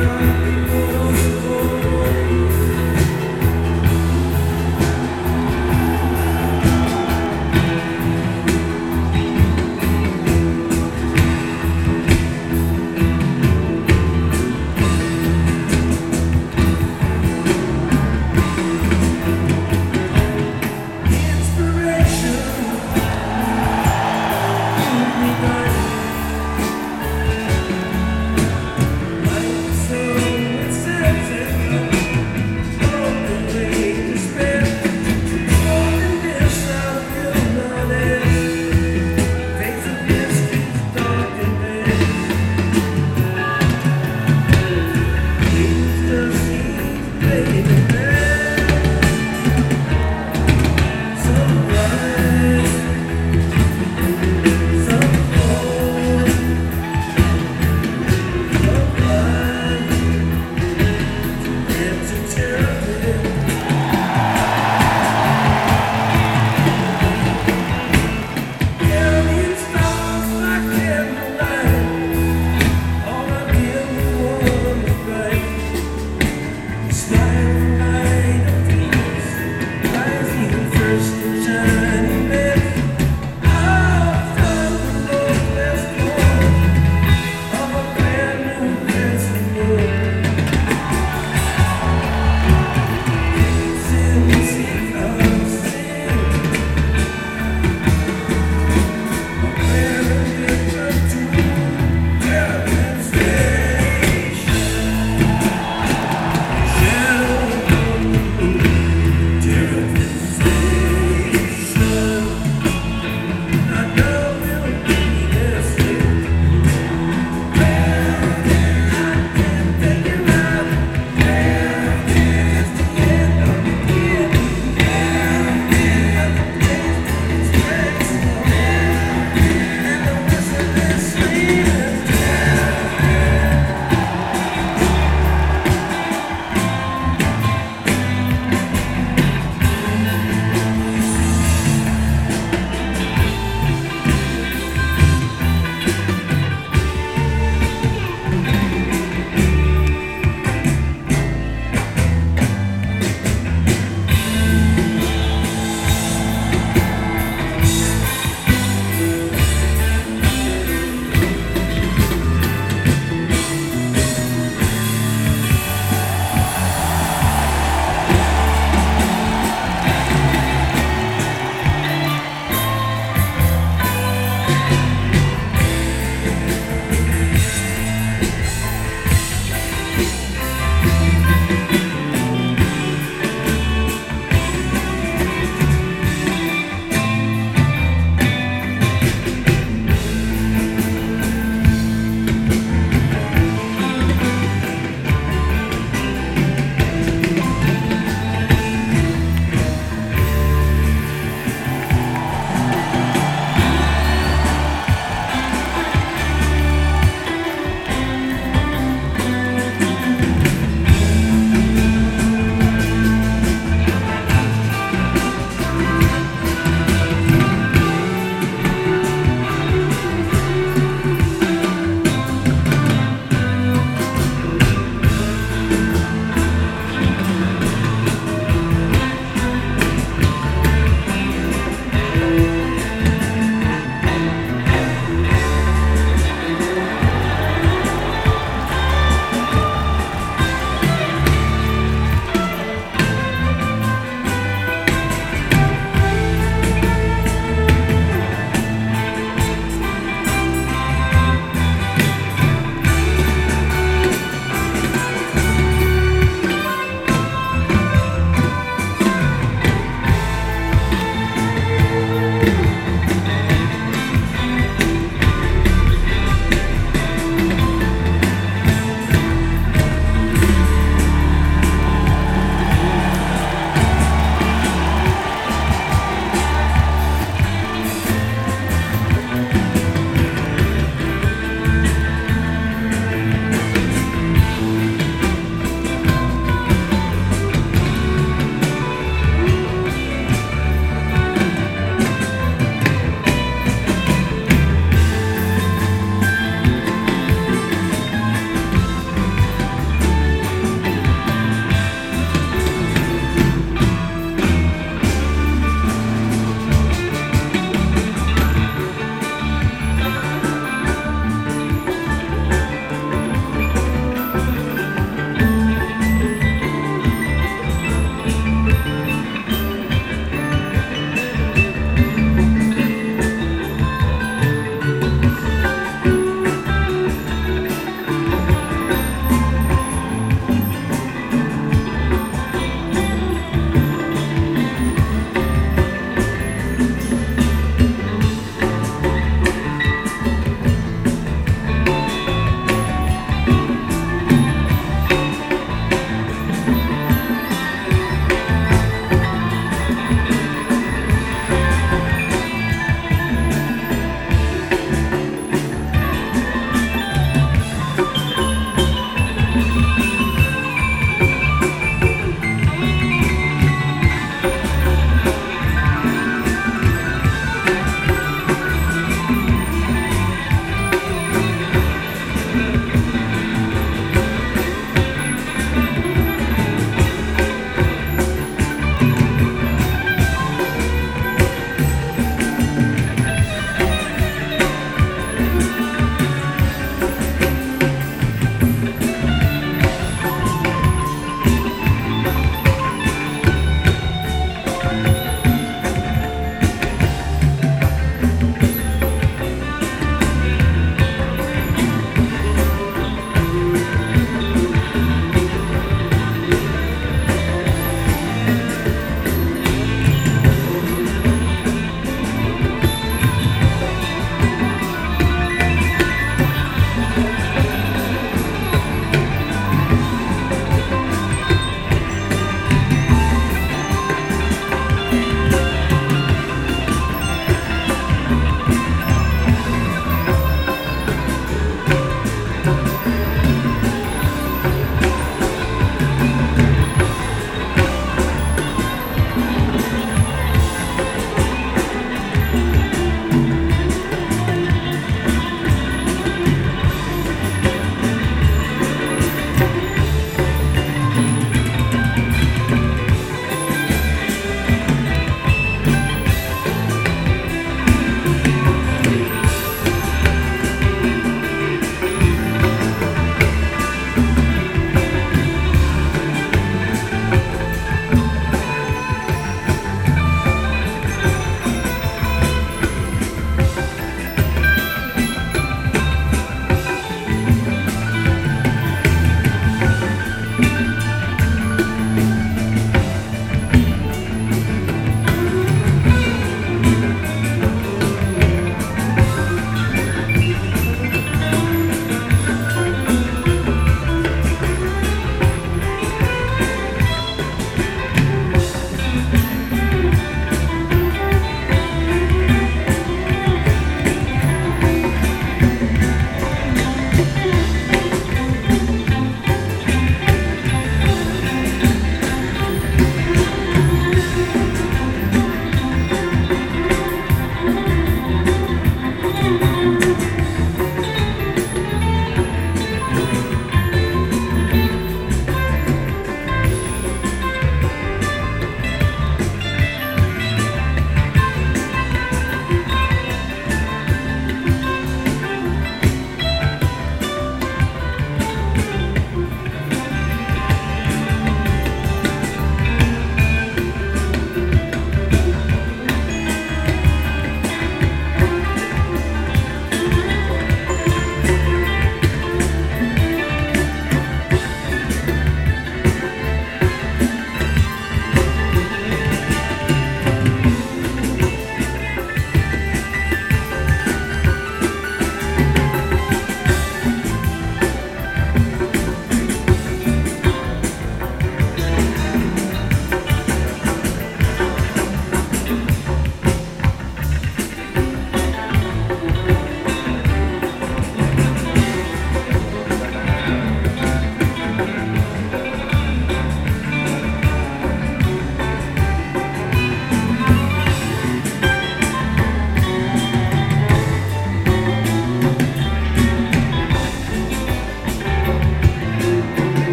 you.